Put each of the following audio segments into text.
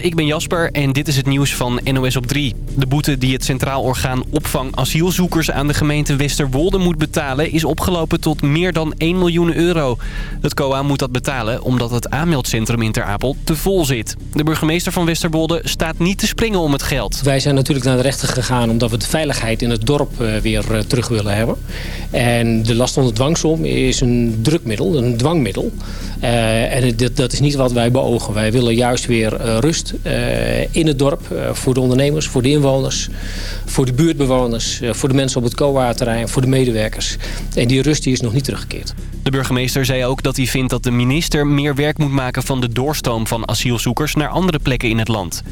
Ik ben Jasper en dit is het nieuws van NOS op 3. De boete die het Centraal Orgaan Opvang Asielzoekers aan de gemeente Westerwolde moet betalen... is opgelopen tot meer dan 1 miljoen euro. Het COA moet dat betalen omdat het aanmeldcentrum in Ter Apel te vol zit. De burgemeester van Westerwolde staat niet te springen om het geld. Wij zijn natuurlijk naar de rechter gegaan omdat we de veiligheid in het dorp eh, weer eh, terug willen hebben. En de last onder dwangsom is een drukmiddel, een dwangmiddel. Uh, en dat, is niet wat wij beogen. Wij willen juist weer rust uh, in het dorp. voor de ondernemers, voor de inwoners, voor de buurtbewoners, voor de mensen op het COA-terrein, voor de medewerkers. En die rust die is nog niet teruggekeerd. De burgemeester zei ook dat hij vindt dat de minister meer werk moet maken van de doorstroom van asielzoekers naar andere plekken in het land.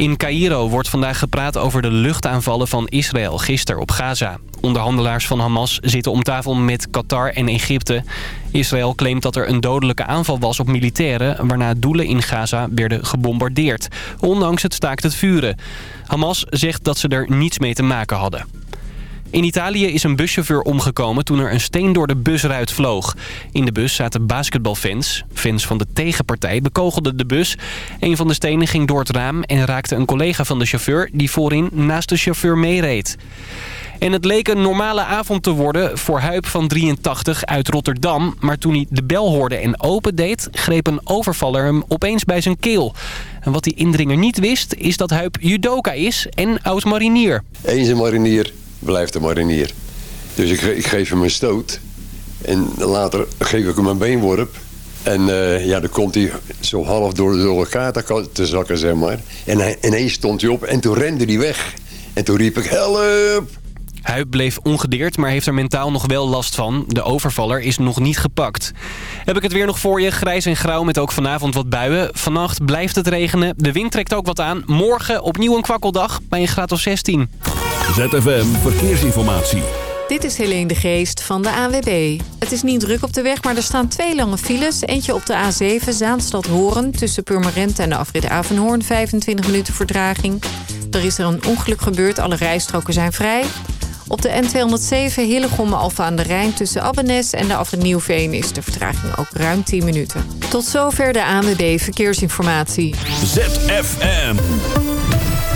In Cairo wordt vandaag gepraat over de luchtaanvallen van Israël gisteren op Gaza. Onderhandelaars van Hamas zitten om tafel met Qatar en Egypte. Israël claimt dat er een dodelijke aanval was op militairen... waarna doelen in Gaza werden gebombardeerd. Ondanks het staakt het vuren. Hamas zegt dat ze er niets mee te maken hadden. In Italië is een buschauffeur omgekomen toen er een steen door de busruit vloog. In de bus zaten basketbalfans. Fans van de tegenpartij bekogelden de bus. Een van de stenen ging door het raam en raakte een collega van de chauffeur... die voorin naast de chauffeur meereed. En het leek een normale avond te worden voor Huip van 83 uit Rotterdam. Maar toen hij de bel hoorde en opendeed, greep een overvaller hem opeens bij zijn keel. En wat die indringer niet wist, is dat Huip judoka is en oud-marinier. Eens een marinier, blijft een marinier. Dus ik, geef hem een stoot. En later geef ik hem een beenworp. En uh, ja, dan komt hij zo half door, door elkaar te zakken, zeg maar. En ineens stond hij op en toen rende hij weg. En toen riep ik, help! Huip bleef ongedeerd, maar heeft er mentaal nog wel last van. De overvaller is nog niet gepakt. Heb ik het weer nog voor je. Grijs en grauw met ook vanavond wat buien. Vannacht blijft het regenen. De wind trekt ook wat aan. Morgen opnieuw een kwakkeldag bij een graad of 16. ZFM Verkeersinformatie. Dit is Helene de Geest van de AWB. Het is niet druk op de weg, maar er staan twee lange files. Eentje op de A7 Zaanstad-Horen tussen Purmerend en de afrit Avenhoorn. 25 minuten verdraging. Er is er een ongeluk gebeurd. Alle rijstroken zijn vrij. Op de N207 Hillegom Alfa aan de Rijn tussen Abbenes en de afrit Nieuwveen is de vertraging ook ruim 10 minuten. Tot zover de ANWB Verkeersinformatie. ZFM.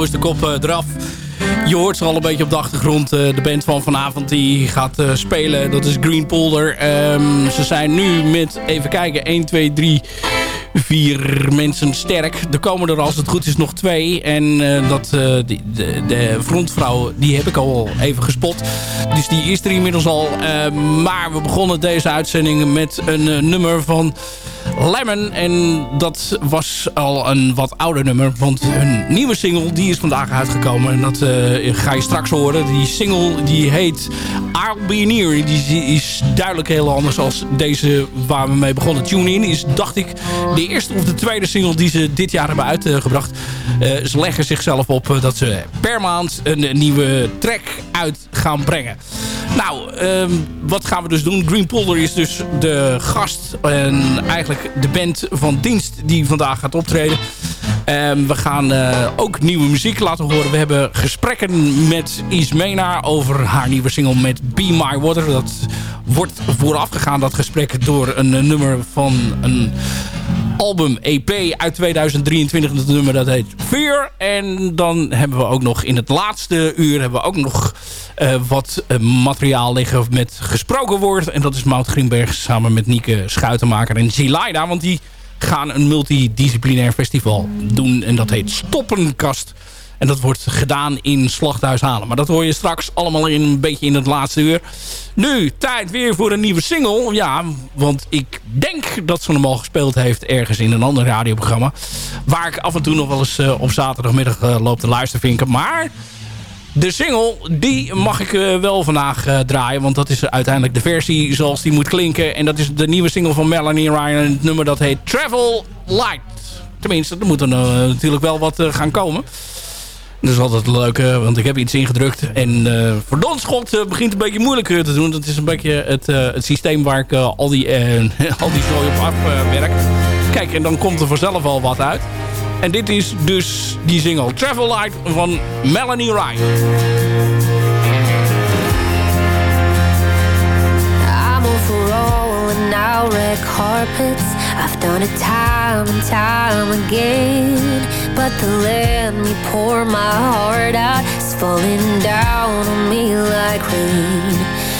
Is de kop eraf. Je hoort ze al een beetje op de achtergrond. de band van vanavond die gaat spelen. Dat is Green Polder. Ehm, ze zijn nu met, even kijken, 1, 2, 3 vier mensen sterk. Er komen er als het goed is nog twee. En dat, de, de, frontvrouw, die heb ik al even gespot. Dus die is er inmiddels al. Uh, maar we begonnen deze uitzending met een nummer van Lemon. En dat was al een wat ouder nummer. Want hun nieuwe single die is vandaag uitgekomen. En dat uh, ga je straks horen. Die single die heet I'll. Die is duidelijk heel anders als deze waar we mee begonnen. Tune In is, dacht ik, de eerste of de tweede single die ze dit jaar hebben uitgebracht. Uh, ze leggen zichzelf op dat ze per maand een nieuwe track uit gaan brengen. Nou, um, wat gaan we dus doen? Green Polder is dus de gast en eigenlijk de band van dienst die vandaag gaat optreden. Um, we gaan uh, ook nieuwe muziek laten horen. We hebben gesprekken met Ismena over haar nieuwe single met Be My Water. Dat wordt voorafgegaan, dat gesprek, door een nummer van een album EP uit 2023. Dat nummer dat heet Fear. En dan hebben we ook nog in het laatste uur hebben we ook nog uh, wat uh, materiaal liggen met gesproken woord. En dat is Mout Greenberg samen met Nieke Schuitenmaker en Zilaida. Want die gaan een multidisciplinair festival doen. En dat heet Stoppenkast. En dat wordt gedaan in Slachthuis Halen. Maar dat hoor je straks allemaal in, een beetje in het laatste uur. Nu, tijd weer voor een nieuwe single. Ja, want ik denk dat ze hem al gespeeld heeft ergens in een ander radioprogramma. Waar ik af en toe nog wel eens uh, op zaterdagmiddag uh, loop te luisteren Maar de single, die mag ik uh, wel vandaag draaien. Want dat is uiteindelijk de versie zoals die moet klinken. En dat is de nieuwe single van Melanie Ryan. Het nummer dat heet Travel Light. Tenminste, er moet er natuurlijk wel wat gaan komen. Dat is altijd leuk, want ik heb iets ingedrukt. En uh, voor Donschot begint een beetje moeilijker te doen. Dat is een beetje het, het systeem waar ik al die, al die zooi op afwerk. Kijk, en dan komt er vanzelf al wat uit. En dit is dus die single Travel Light van Melanie Ryan. I'm now I've done it time and time again. But the let me pour my heart out. Is falling down on me like rain.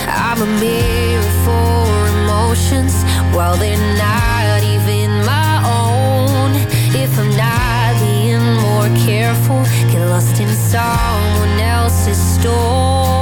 I'm a mirror for emotions. While they're not even my own. If I'm not being more careful Get lost in someone else's storm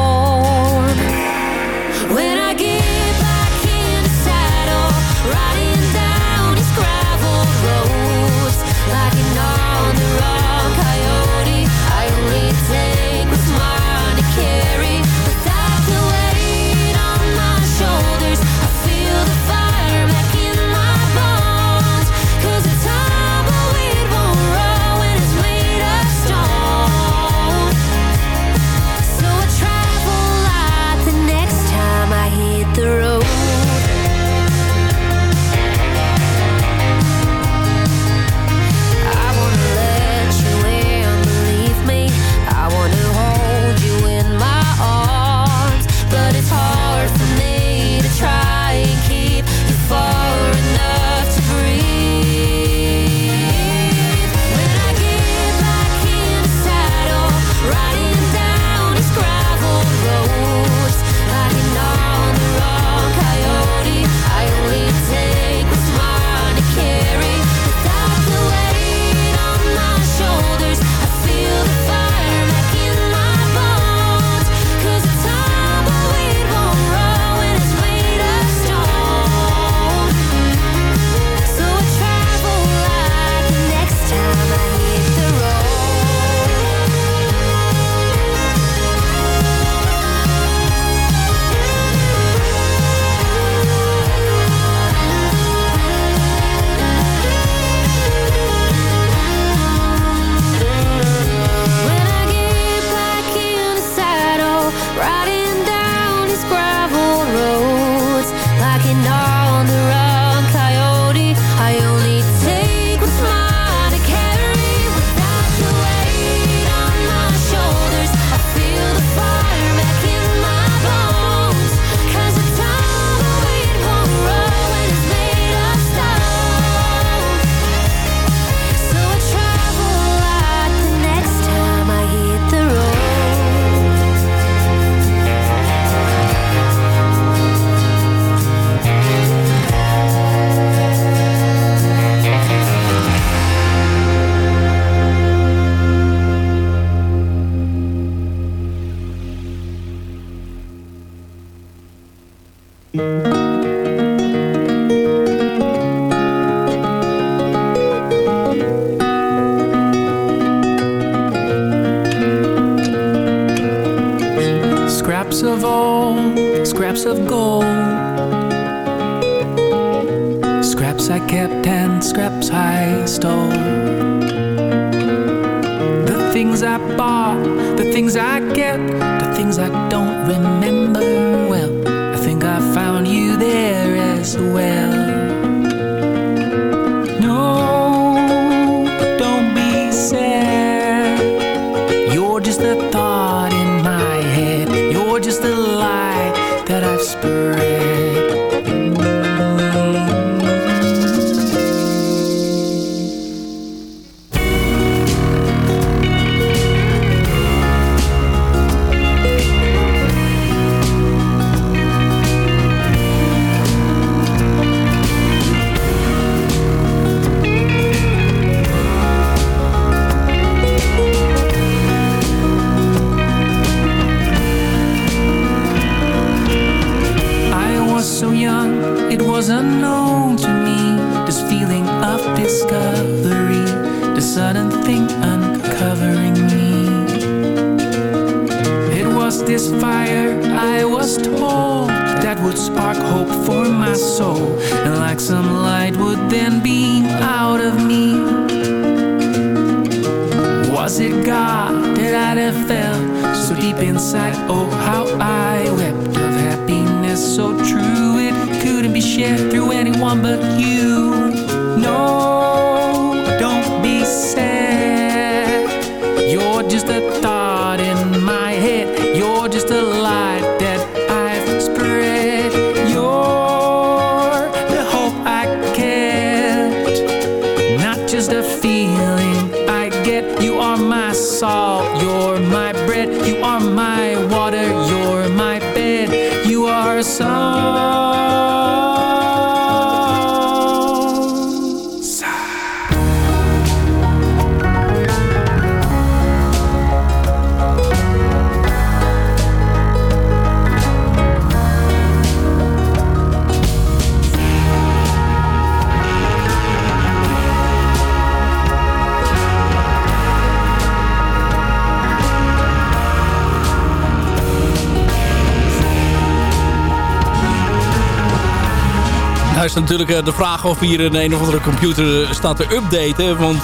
natuurlijk eh, de vraag of hier een een of andere computer staat te updaten. Want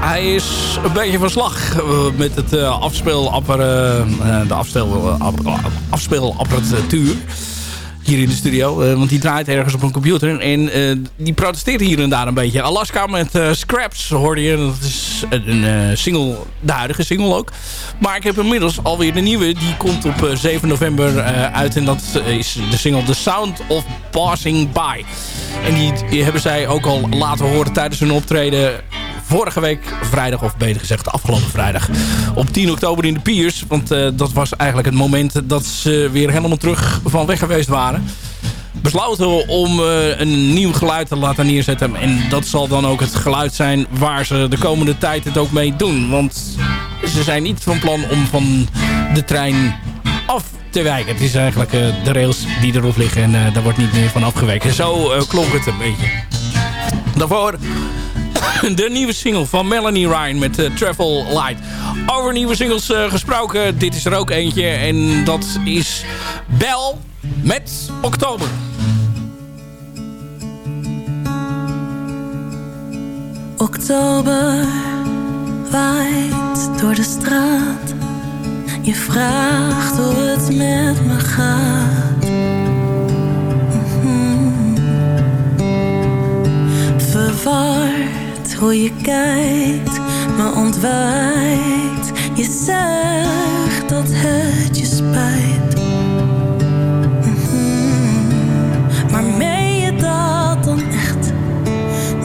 hij is een beetje van slag eh, met het eh, afspeelappara- eh, de afspeel, app- afspeelapparatuur. Hier in de studio. eh, want die draait ergens op een computer. En eh, die protesteert hier en daar een beetje. Alaska met eh, Scraps hoorde je. Dat is een single. De huidige single ook. Maar ik heb inmiddels alweer de nieuwe. Die komt op eh, 7 november uit. En dat is de single The Sound of Passing By. En die, die hebben zij ook al laten horen tijdens hun optreden vorige week vrijdag, of beter gezegd afgelopen vrijdag, op 10 oktober in de Piers. Want eh, dat was eigenlijk het moment dat ze weer helemaal terug van weg geweest waren. Besloten om eh, een nieuw geluid te laten neerzetten. En dat zal dan ook het geluid zijn waar ze de komende tijd het ook mee doen. Want ze zijn niet van plan om van de trein af te wijken. Het is eigenlijk eh, de rails die erop liggen en daar wordt niet meer van afgeweken. Zo klonk het een beetje. Daarvoor de nieuwe single van Melanie Ryan met eh, Travel Light. Over nieuwe singles eh, gesproken, dit is er ook eentje. En dat is Bel met Oktober. Oktober waait door de straat. Je vraagt hoe het met me gaat. Verward hoe je kijkt, me ontwijkt. Je zegt dat het je spijt. Mhm. Maar meen je dat dan echt?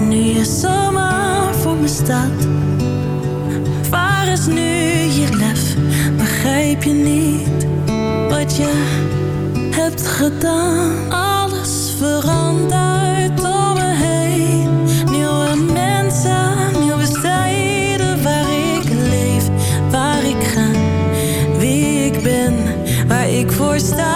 Nu je zomaar voor me staat. Waar is nu je lef? Begrijp je niet wat je hebt gedaan? Alles verandert wie ik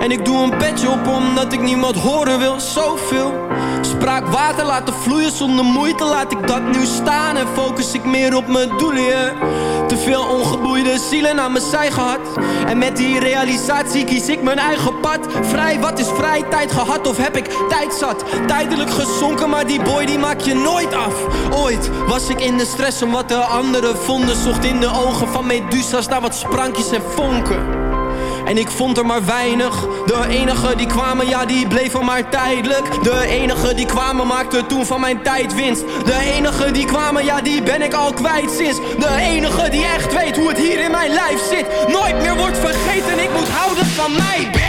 en ik doe een petje op omdat ik niemand horen wil. Zoveel spraakwater laten vloeien zonder moeite laat ik dat nu staan en focus ik meer op mijn doelen. Te veel ongeboeide zielen aan mijn zij gehad en met die realisatie kies ik mijn eigen pad. Vrij, wat is vrij? Tijd gehad of heb ik tijd zat? Tijdelijk gezonken, maar die boy die maak je nooit af. Ooit was ik in de stress om wat de anderen vonden, zocht in de ogen van Medusa's naar wat sprankjes en vonken. En ik vond er maar weinig. De enige die kwamen, ja die bleven maar tijdelijk. De enige die kwamen maakte toen van mijn tijd winst. De enige die kwamen, ja die ben ik al kwijt sinds. De enige die echt weet hoe het hier in mijn lijf zit. Nooit meer wordt vergeten, ik moet houden van mij,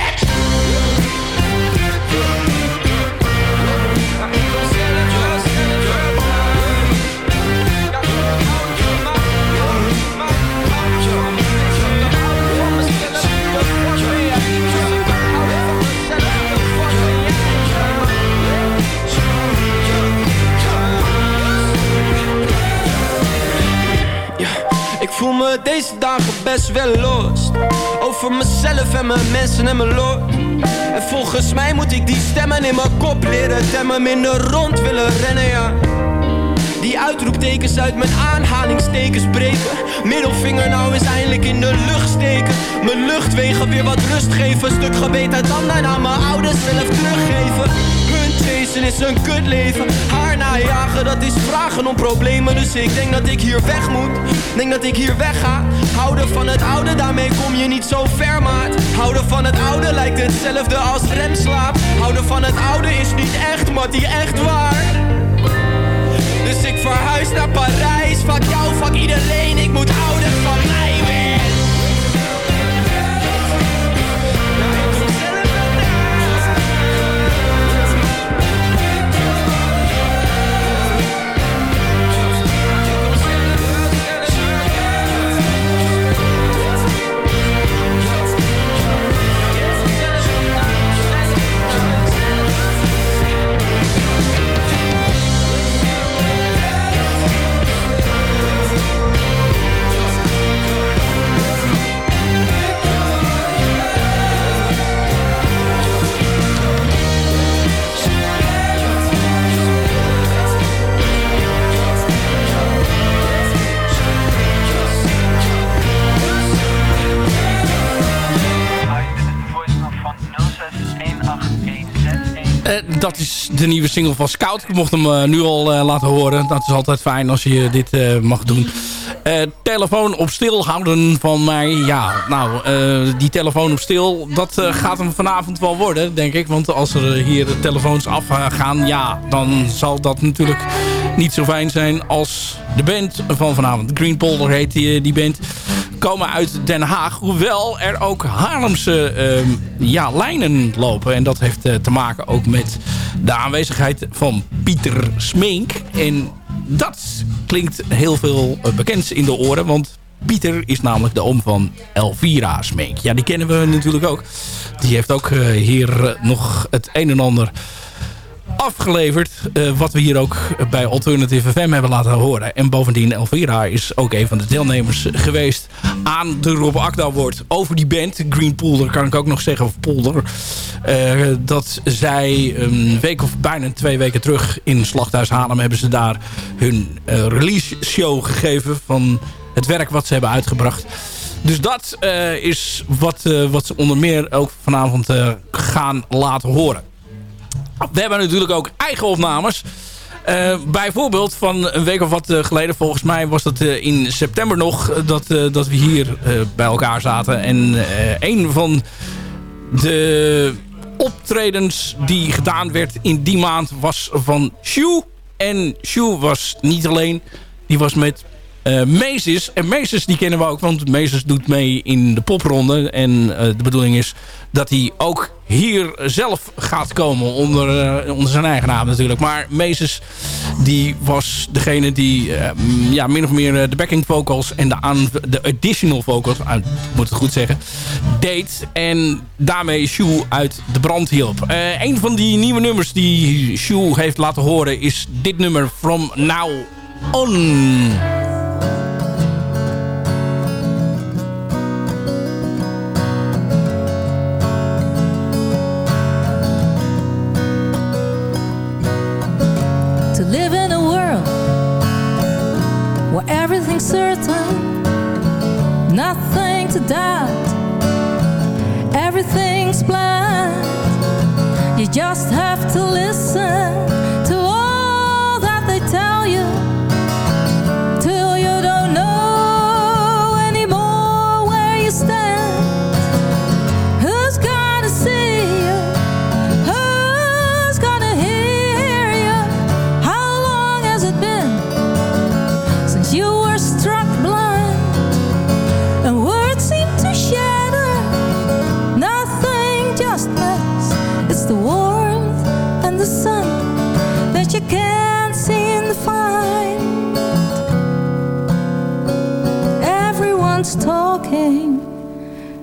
voel me deze dagen best wel lost. Over mezelf en mijn mensen en mijn lot. En volgens mij moet ik die stemmen in mijn kop leren. Temmen Minder rond willen rennen, ja. Die uitroeptekens uit mijn aanhalingstekens breken. Middelvinger nou eens eindelijk in de lucht steken. Mijn luchtwegen weer wat rust geven. Stuk geweten dan daarna mijn ouders zelf teruggeven chasen is een kutleven Haar najagen dat is vragen om problemen. Dus ik denk dat ik hier weg moet. Denk dat ik hier wegga Houden van het oude, daarmee kom je niet zo ver maat. Houden van het oude lijkt hetzelfde als remslaap. Houden van het oude is niet echt, maar die echt waar. Dus ik verhuis naar Parijs. Fuck jou, fuck iedereen. Ik moet houden van dat is de nieuwe single van Scout. Ik mocht hem eh, nu al eh, laten horen. Dat is altijd fijn als je dit mag doen. telefoon op stil houden van mij. Ja, nou, die telefoon op stil, dat gaat hem vanavond wel worden, denk ik. Want als er hier telefoons afgaan, ja, dan zal dat natuurlijk niet zo fijn zijn als de band van vanavond. Green Polder heet die, die band komen uit Den Haag. Hoewel er ook Haarlemse ehm, ja, lijnen lopen. En dat heeft uh, te maken ook met de aanwezigheid van Pieter Smink. En dat klinkt heel veel uh, bekend in de oren. Want Pieter is namelijk de oom van Elvira Smink. Ja, die kennen we natuurlijk ook. Die heeft ook hier nog het een en ander afgeleverd. Uh, wat we hier ook bij Alternative FM hebben laten horen. En bovendien, Elvira is ook een van de deelnemers geweest aan de Rob Akda Award. Over die band, Green Polder, kan ik ook nog zeggen, of Polder. Uh, dat zij een week of bijna twee weken terug in Slachthuis Haarlem... hebben ze daar hun uh, release show gegeven van het werk wat ze hebben uitgebracht. Dus dat is wat, wat ze onder meer ook vanavond gaan laten horen. We hebben natuurlijk ook eigen opnames. Uh, bijvoorbeeld van een week of wat uh, geleden, volgens mij was dat uh, in september nog, dat, dat we hier bij elkaar zaten. En een van de optredens die gedaan werd in die maand was van Shu. En Shu was niet alleen, die was met uh, Meeses. En Meeses die kennen we ook, want Meeses doet mee in de popronde. En uh, de bedoeling is dat hij ook hier zelf gaat komen. Onder, uh, onder zijn eigen naam natuurlijk. Maar Meeses die was degene die ja, min of meer de backing vocals en de, de additional vocals, moet het goed zeggen, deed. En daarmee Shu uit de brand hielp. een van die nieuwe nummers die Shu heeft laten horen is dit nummer From Now On. Certain, nothing to doubt. Everything's planned. You just have to listen.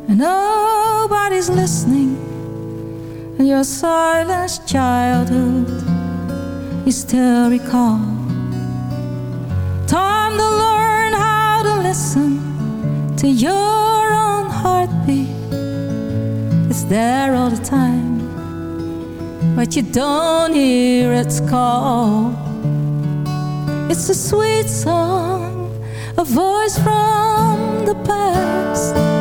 Nobody's listening. And your silenced childhood you still recall. Time to learn how to listen to your own heartbeat. It's there all the time but you don't hear its call. It's a sweet song a voice from the past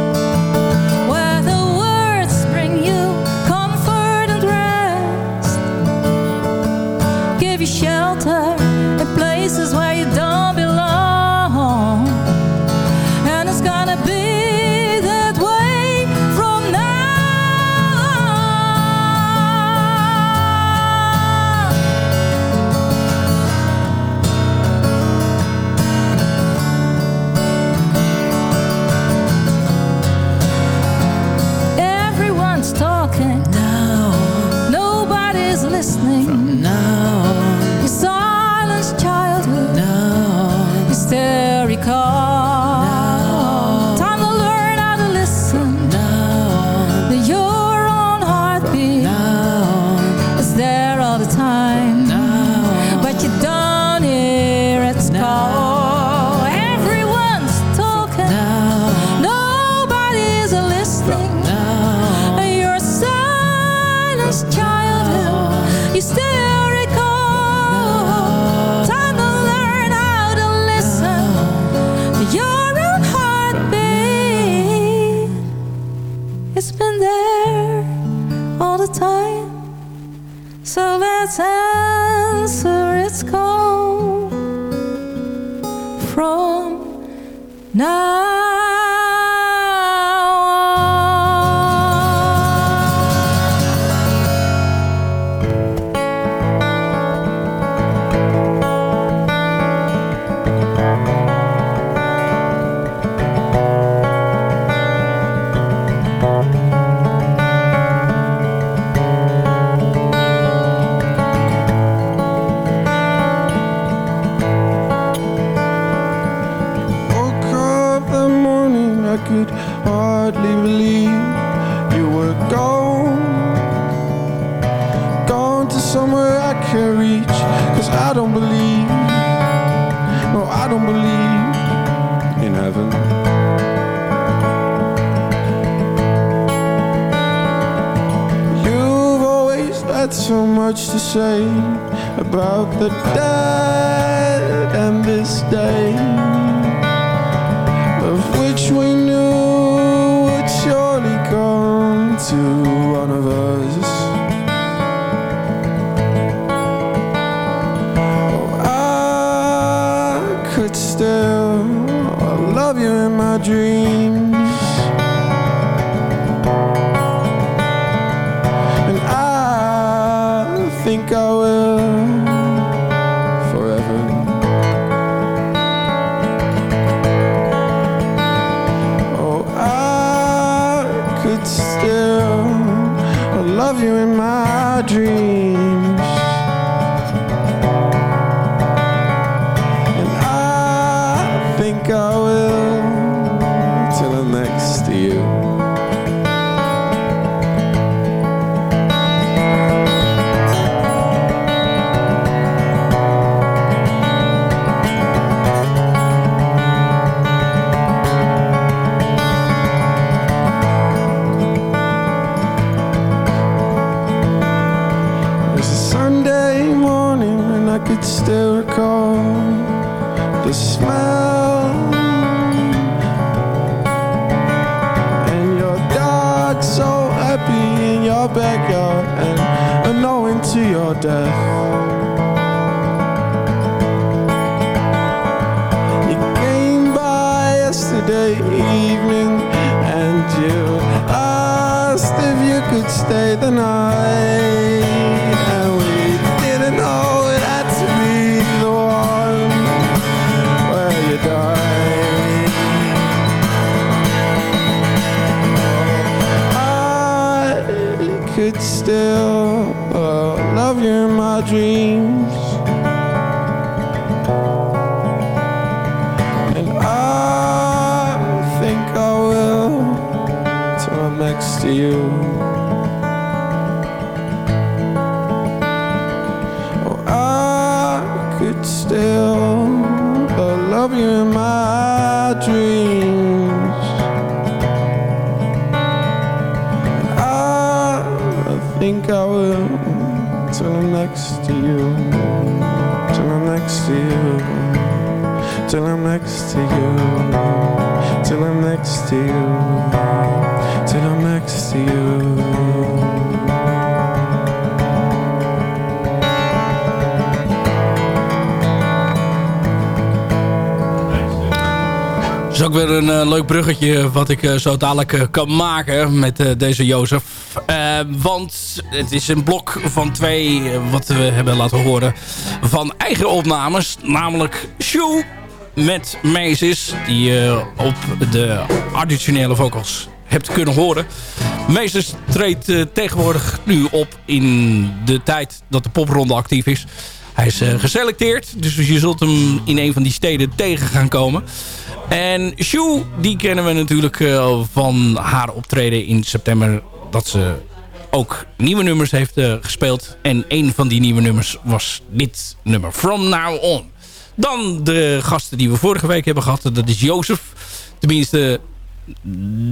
wat ik eh, zo dadelijk eh, kan maken met eh, deze Jozef. Want het is een blok van twee wat we hebben laten horen van eigen opnames. Namelijk Shoe met Mazes die je op de additionele vocals hebt kunnen horen. Mazes treedt tegenwoordig nu op in de tijd dat de popronde actief is. Hij is geselecteerd, dus je zult hem in een van die steden tegen gaan komen. En Shu, die kennen we natuurlijk eh, van haar optreden in september. Dat ze ook nieuwe nummers heeft eh, gespeeld. En een van die nieuwe nummers was dit nummer, From Now On. Dan de gasten die we vorige week hebben gehad. Dat is Jozef. Tenminste,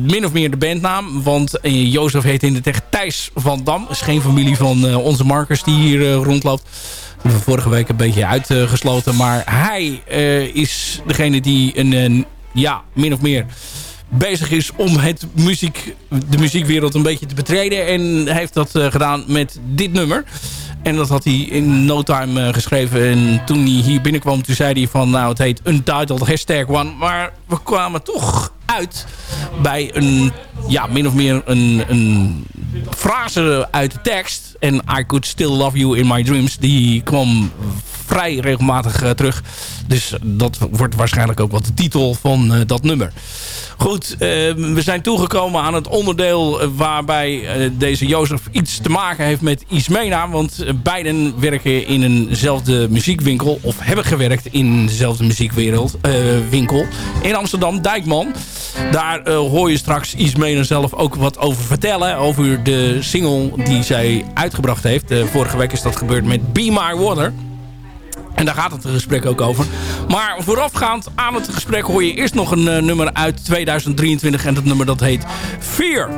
min of meer de bandnaam. Want eh, Jozef heet in de tech Thijs van Dam. is geen familie van onze Marcus die hier rondloopt. Hebben vorige week een beetje uitgesloten. Maar hij eh, is degene die een, een, ja, min of meer bezig is om het muziek, de muziekwereld een beetje te betreden. En heeft dat eh, gedaan met dit nummer. En dat had hij in no time eh, geschreven. En toen hij hier binnenkwam, toen zei hij van... nou, het heet Untitled Hashtag One. Maar we kwamen toch uit bij een... ja, min of meer een, een frase uit de tekst. En I Could Still Love You In My Dreams. Die kwam vrij regelmatig eh, terug. Dus dat wordt waarschijnlijk ook wat de titel van eh, dat nummer. Goed, eh, we zijn toegekomen aan het onderdeel waarbij deze Jozef iets te maken heeft met Ismena. Want beiden werken in eenzelfde muziekwinkel. Of hebben gewerkt in dezelfde muziekwereld, eh, winkel. In Amsterdam, Dijkman. Daar eh, hoor je straks Ismena zelf ook wat over vertellen. Over de single die zij uitgebracht heeft. Eh, vorige week is dat gebeurd met Be My Water. En daar gaat het gesprek ook over. Maar voorafgaand aan het gesprek hoor je eerst nog een eh, nummer uit 2023. En dat nummer dat heet Fear.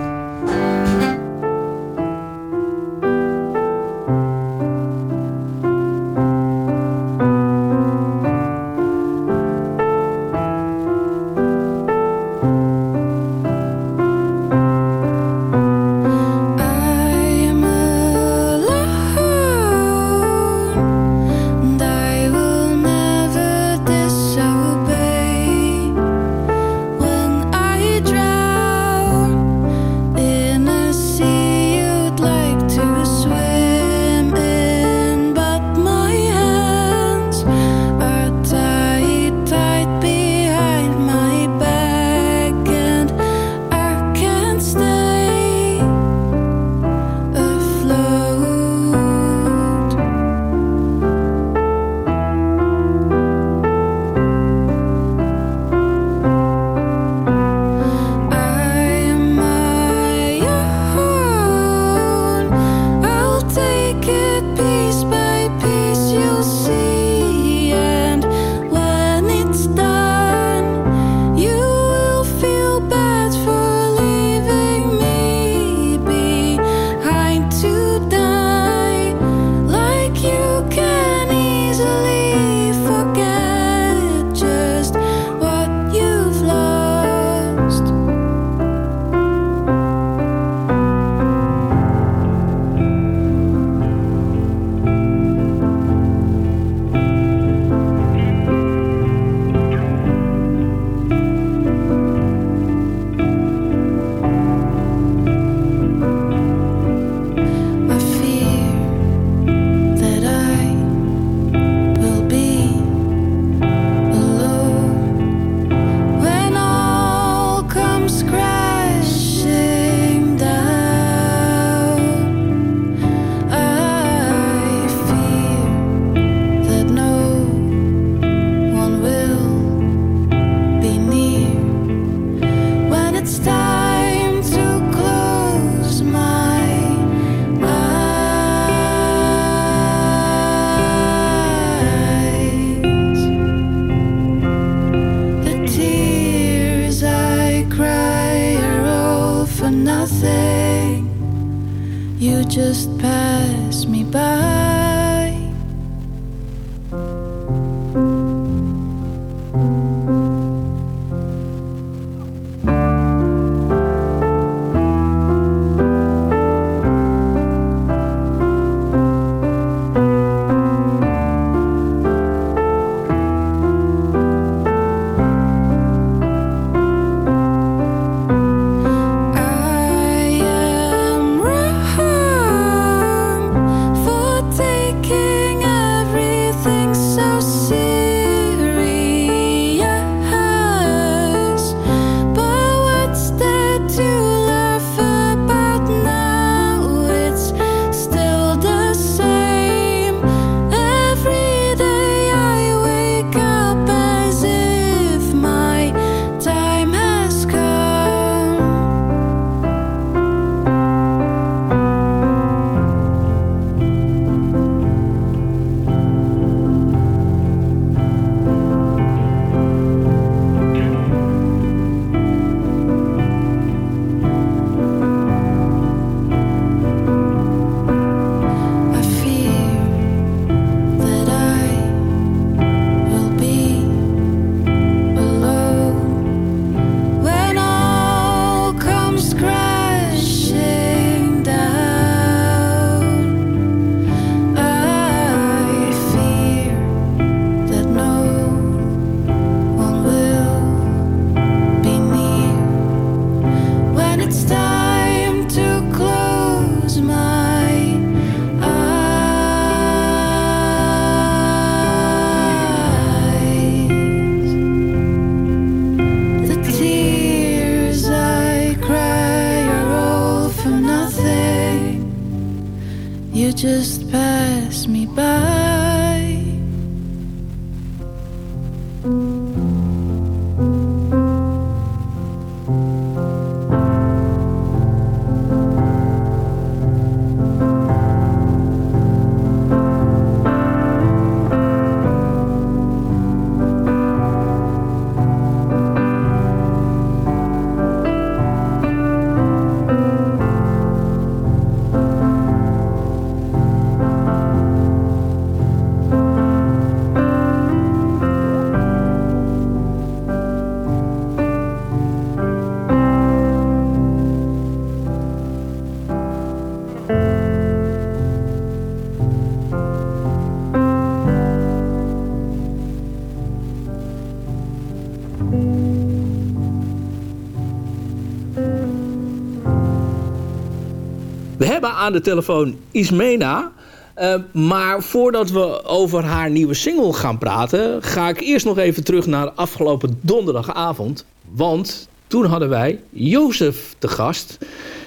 Hebben aan de telefoon Ismena. Eh, maar voordat we over haar nieuwe single gaan praten... ga ik eerst nog even terug naar afgelopen donderdagavond. Want toen hadden wij Jozef te gast.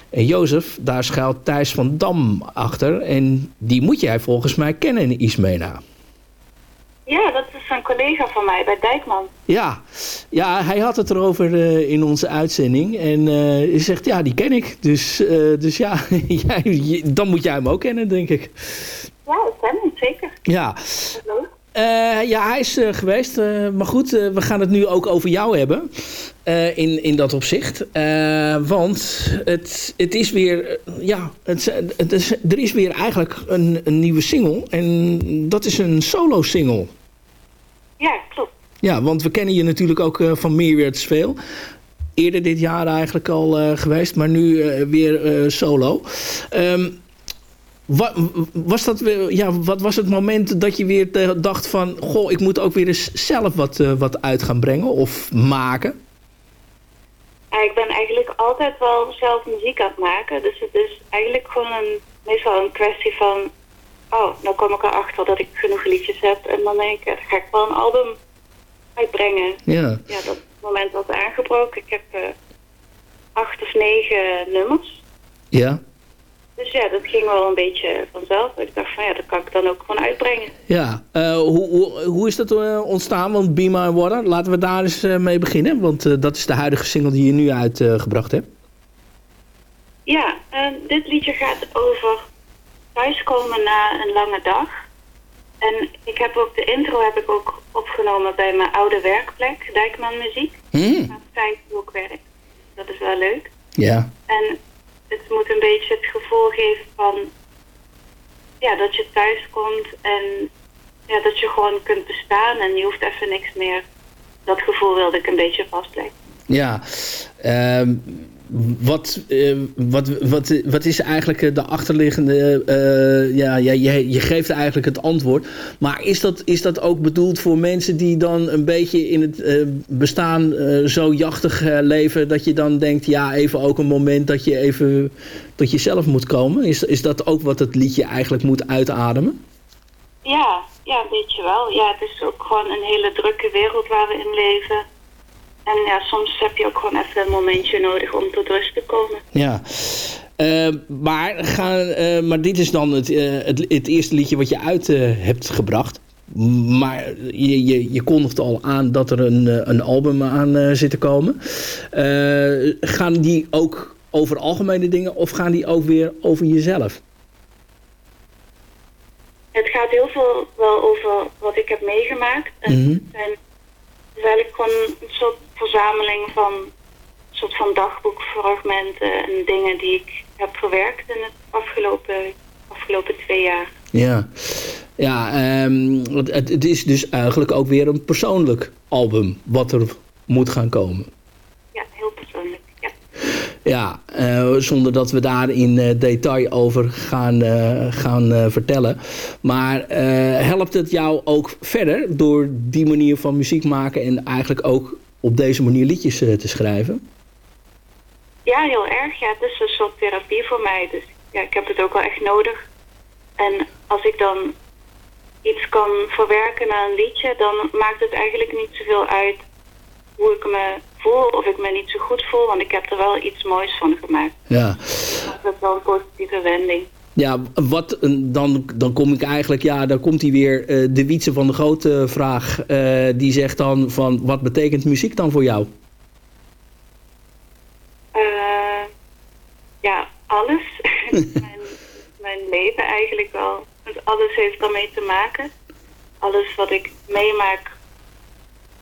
En Jozef, daar schuilt Thijs van Dam achter. En die moet jij volgens mij kennen, Ismena. Ja, dat is een collega van mij bij Dijkman. Ja, ja hij had het erover eh, in onze uitzending. En eh, hij zegt, ja, die ken ik. Dus, eh, dus ja, jij, dan moet jij hem ook kennen, denk ik. Ja, dat ken ik zeker. Ja, ja hij is geweest. maar goed, we gaan het nu ook over jou hebben. in, in dat opzicht. Want het, het is weer... ja, het, het is, er is weer eigenlijk een, een nieuwe single. En dat is een solo single. Ja, klopt. Ja, want we kennen je natuurlijk ook eh, van Meerwerts Veel. Eerder dit jaar eigenlijk al eh, geweest, maar nu eh, weer solo. Wa- was dat, weer- ja, wat was het moment dat je weer te- dacht van... goh, ik moet ook weer eens zelf wat, wat uit gaan brengen of maken? Ik ben eigenlijk altijd wel zelf muziek aan het maken. Dus het is eigenlijk gewoon een, meestal een kwestie van... Oh, nou kom ik erachter dat ik genoeg liedjes heb. En dan denk ik, eh, dan ga ik wel een album uitbrengen. Ja. Ja, dat moment was aangebroken. Ik heb eh, acht of negen nummers. Ja. Dus ja, dat ging wel een beetje vanzelf. Ik dacht van ja, dat kan ik dan ook gewoon uitbrengen. Ja, eh, hoe, hoe, hoe is dat eh, ontstaan? Want Be My Water, laten we daar eens eh, mee beginnen. Want eh, dat is de huidige single die je nu uitgebracht hebt. Ja, dit liedje gaat over thuiskomen na een lange dag. En ik heb ook de intro heb ik ook opgenomen bij mijn oude werkplek, Dijkman Muziek. Hmm. Waar ook werk. Dat is wel leuk. Ja. En het moet een beetje het gevoel geven van ja, dat je thuis komt en ja, dat je gewoon kunt bestaan en je hoeft even niks meer. Dat gevoel wilde ik een beetje vastleggen. Ja, ehm, wat, eh, wat, wat, wat is eigenlijk eh, de achterliggende... eh, ja, ja je, je geeft eigenlijk het antwoord. Maar is dat, is dat ook bedoeld voor mensen die dan een beetje in het bestaan zo jachtig leven... dat je dan denkt, ja, even ook een moment dat je even tot jezelf moet komen? Is, is dat ook wat het liedje eigenlijk moet uitademen? Ja, ja, een beetje wel. Ja, het is ook gewoon een hele drukke wereld waar we in leven. En ja, soms heb je ook gewoon even een momentje nodig om tot rust te komen. Ja. Eh, maar, gaan, eh, maar dit is dan het, eh, het, het eerste liedje wat je uit hebt gebracht. Maar je, je, je kondigt al aan dat er een, een album aan zit te komen. Gaan die ook over algemene dingen of gaan die ook weer over jezelf? Het gaat heel veel wel over wat ik heb meegemaakt. En het is eigenlijk gewoon een soort verzameling van een soort van dagboekfragmenten en dingen die ik heb verwerkt in het afgelopen, afgelopen twee jaar. Ja, ja ehm, het, het, is dus eigenlijk ook weer een persoonlijk album wat er moet gaan komen. Ja, heel persoonlijk. Ja. Eh, zonder dat we daar in eh, detail over gaan, eh, gaan vertellen. Maar helpt het jou ook verder door die manier van muziek maken en eigenlijk ook op deze manier liedjes eh, te schrijven? Ja, heel erg. Ja, het is een soort therapie voor mij. Dus ja, ik heb het ook wel echt nodig. En als ik dan iets kan verwerken naar een liedje, dan maakt het eigenlijk niet zoveel uit hoe ik me voel of ik me niet zo goed voel, want ik heb er wel iets moois van gemaakt. Ja, Dat is wel een positieve wending. Ja, wat, dan, dan kom ik eigenlijk, ja, dan komt hij weer, uh, de Wietse van de Grote vraag. Uh, die zegt dan van, wat betekent muziek dan voor jou? Uh, ja, alles. mijn, mijn leven eigenlijk wel. Want alles heeft daarmee te maken. Alles wat ik meemaak,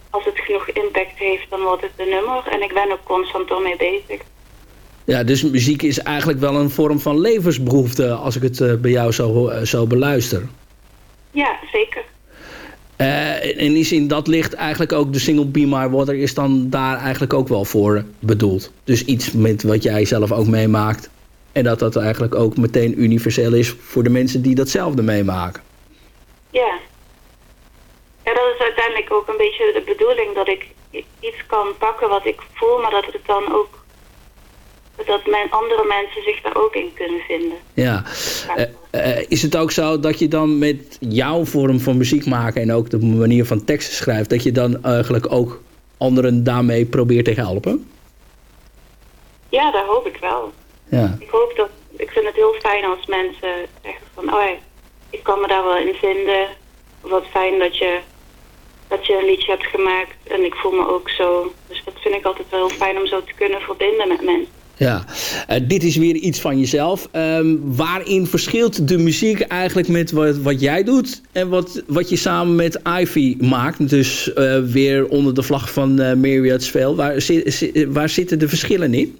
als het genoeg impact heeft, dan wordt het een nummer. En ik ben ook constant ermee bezig. Ja, dus muziek is eigenlijk wel een vorm van levensbehoefte als ik het uh, bij jou zo, uh, zo beluister. Ja, zeker. Uh, en is in dat licht eigenlijk ook de single Be My Water is dan daar eigenlijk ook wel voor bedoeld. Dus iets met wat jij zelf ook meemaakt. En dat dat eigenlijk ook meteen universeel is voor de mensen die datzelfde meemaken. Ja. Ja, dat is uiteindelijk ook een beetje de bedoeling dat ik iets kan pakken wat ik voel, maar dat het dan ook dat mijn andere mensen zich daar ook in kunnen vinden. Ja. Uh, uh, is het ook zo dat je dan met jouw vorm van muziek maken... en ook de manier van teksten schrijft... dat je dan eigenlijk ook anderen daarmee probeert te helpen? Ja, dat hoop ik wel. Ja. Ik hoop dat... Ik vind het heel fijn als mensen zeggen van... oh ja, ik kan me daar wel in vinden. Wat fijn dat je, dat je een liedje hebt gemaakt. En ik voel me ook zo. Dus dat vind ik altijd wel heel fijn om zo te kunnen verbinden met mensen. Ja, uh, dit is weer iets van jezelf. Um, waarin verschilt de muziek eigenlijk met wat, wat jij doet... en wat, wat je samen met Ivy maakt? Dus uh, weer onder de vlag van uh, Spell. Waar, zi waar zitten de verschillen in?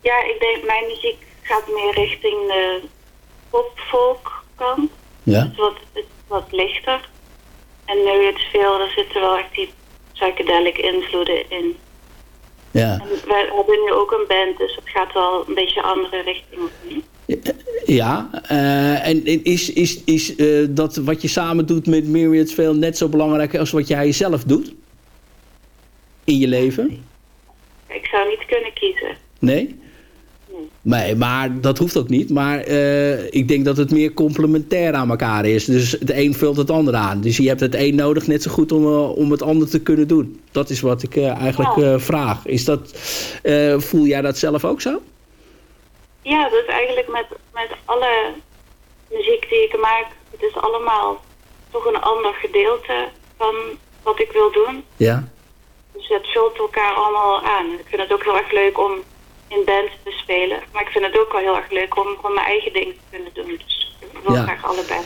Ja, ik denk mijn muziek gaat meer richting de pop-folk kant. Ja. Dus wat, wat lichter. En Myriad Spell, daar zitten wel echt die psychedelic invloeden in. Ja. En wij hebben nu ook een band, dus het gaat wel een beetje andere richting. Ja, uh, en is, is, is uh, dat wat je samen doet met Myriad veel net zo belangrijk als wat jij zelf doet? In je leven? Ik zou niet kunnen kiezen. Nee? Nee, maar dat hoeft ook niet. Maar uh, ik denk dat het meer complementair aan elkaar is. Dus het een vult het ander aan. Dus je hebt het een nodig net zo goed om, uh, om het ander te kunnen doen. Dat is wat ik uh, eigenlijk vraag. Is dat, voel jij dat zelf ook zo? Ja, dat is eigenlijk met, met alle muziek die ik maak. Het is allemaal toch een ander gedeelte van wat ik wil doen. Ja. Dus het vult elkaar allemaal aan. Ik vind het ook heel erg leuk om in band te spelen. Maar ik vind het ook wel heel erg leuk om gewoon mijn eigen ding te kunnen doen. Dus ik wil Ja. graag allebei.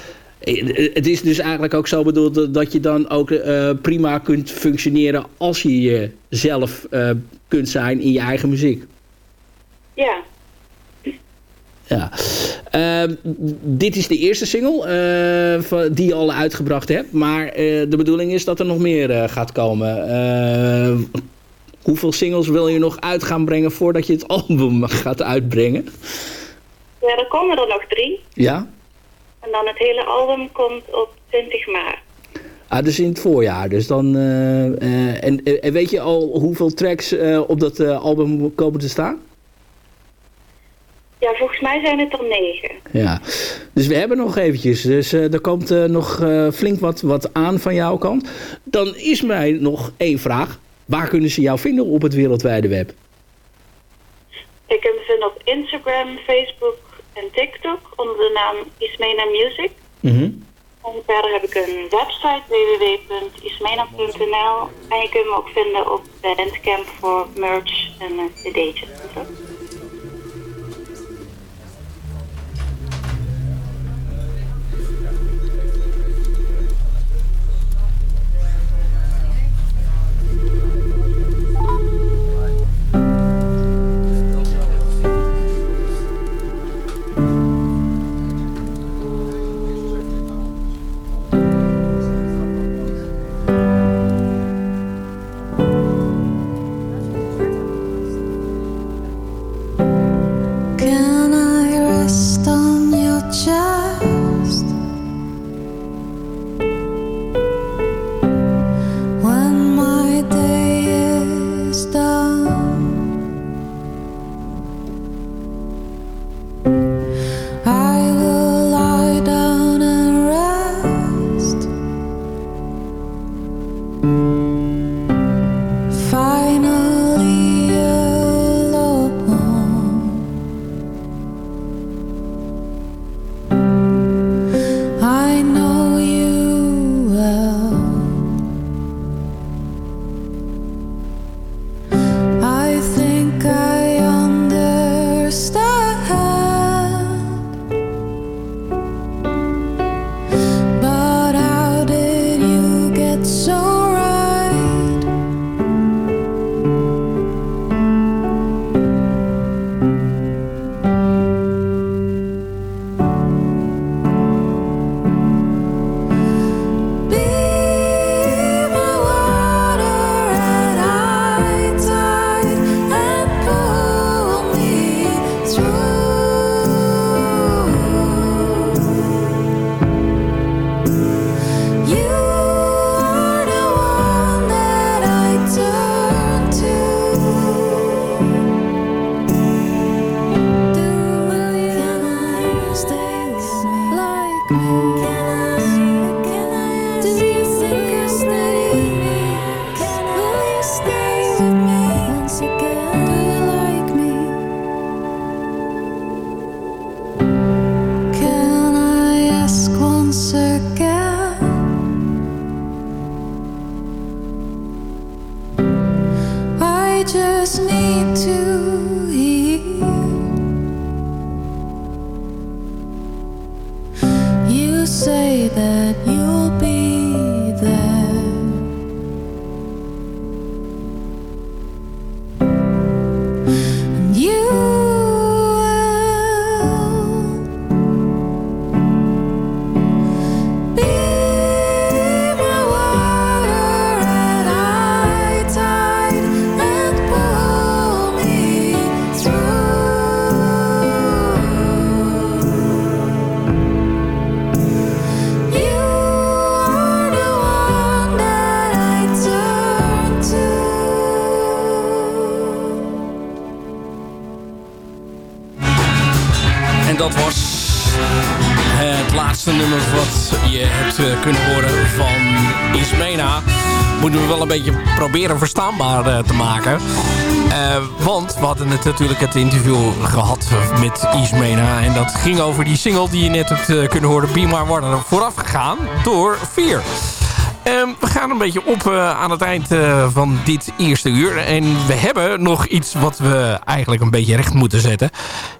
Het is dus eigenlijk ook zo bedoeld dat je dan ook uh, prima kunt functioneren als je jezelf uh, kunt zijn in je eigen muziek. Ja. Ja. Uh, dit is de eerste single van, die je al uitgebracht hebt. Maar de bedoeling is dat er nog meer gaat komen. Hoeveel singles wil je nog uit gaan brengen voordat je het album gaat uitbrengen? Ja, er komen er nog drie. Ja? En dan het hele album komt op 20 maart. Ah, dus in het voorjaar. Dus dan, uh, uh, en, en, weet je al hoeveel tracks uh, op dat album komen te staan? Ja, volgens mij zijn het er negen. Ja, dus we hebben nog eventjes. Dus er komt nog flink wat, wat aan van jouw kant. Dan is mij nog één vraag. Waar kunnen ze jou vinden op het wereldwijde web? Ik kan me vinden op Instagram, Facebook en TikTok onder de naam Ismena Music. Mm -hmm. En verder heb ik een website www.ismena.nl en je kunt me ook vinden op Bandcamp voor merch en cd'tjes en zo. van Ismena moeten we wel een beetje proberen verstaanbaar eh, te maken. Eh, want we hadden het, natuurlijk het interview gehad met Ismena. En dat ging over die single die je net hebt eh, kunnen horen. Be My er Vooraf gegaan door Vier. Ehm, we gaan een beetje op eh, aan het eind eh, van dit eerste uur. En we hebben nog iets wat we eigenlijk een beetje recht moeten zetten.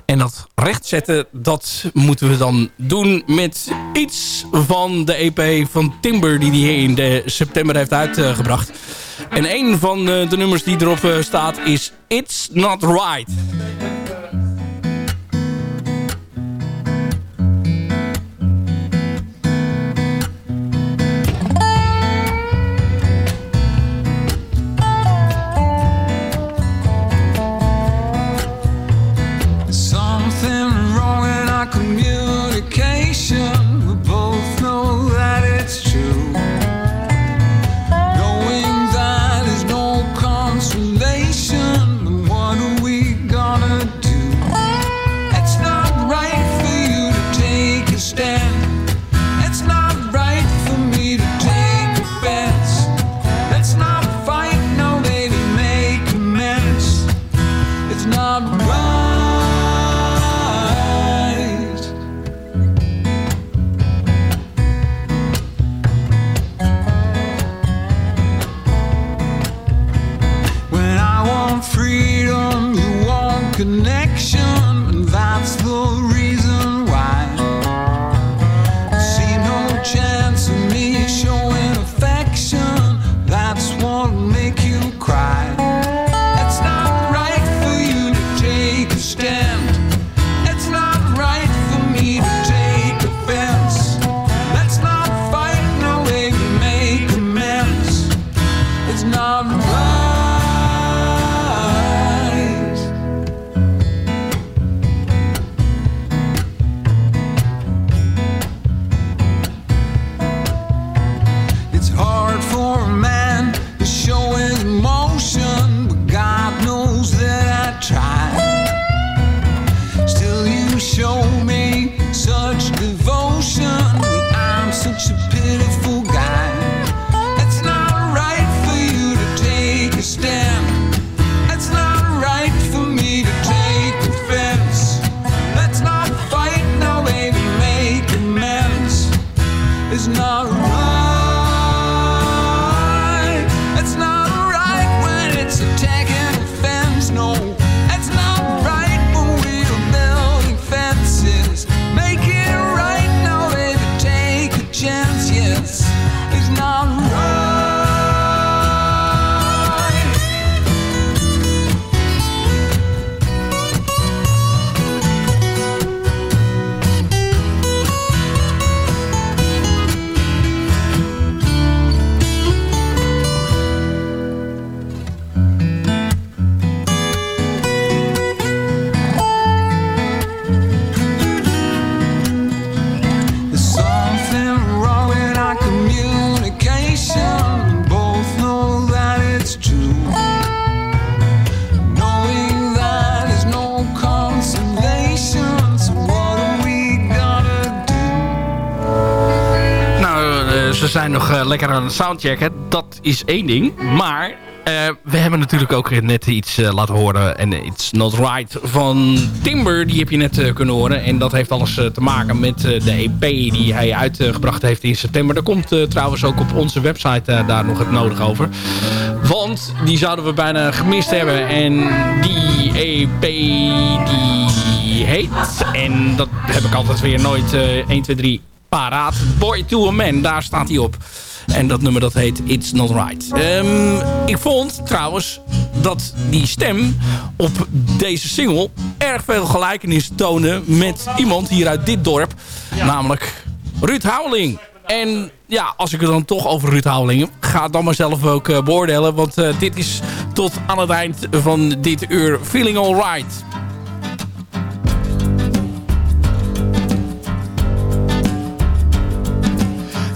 En dat recht zetten, dat moeten we dan doen met iets van de EP van Timber... die hij in de september heeft uitgebracht. En een van eh, de nummers die erop staat is It's Not Right. Eh, lekker aan soundchecken. Dat is één ding. Maar eh, we hebben natuurlijk ook net iets eh, laten horen. En It's Not Right van Timber. Die heb je net kunnen horen. En dat heeft alles te maken met de EP die hij uitgebracht heeft in september. Daar komt trouwens ook op onze website daar nog het nodig over. Want die zouden we bijna gemist hebben. En die EP die heet... En dat heb ik altijd weer nooit eh 1, 2, 3 paraat. Boy to a Man, daar staat hij op. En dat nummer dat heet It's Not Right. Ehm, ik vond trouwens dat die stem op deze single erg veel gelijkenis toonde met iemand hier uit dit dorp. Namelijk Ruud Houweling. En ja, als ik het dan toch over Ruud Houweling heb, ga dan maar zelf ook eh, beoordelen. Want eh, dit is tot aan het eind van dit uur Feeling Alright.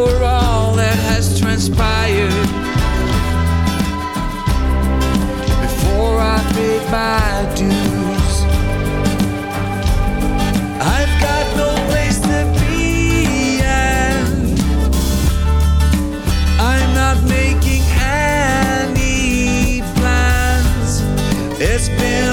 Before all that has transpired. Before I paid my dues. I've got no place to be and I'm not making any plans. It's been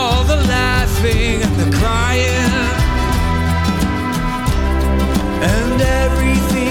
everything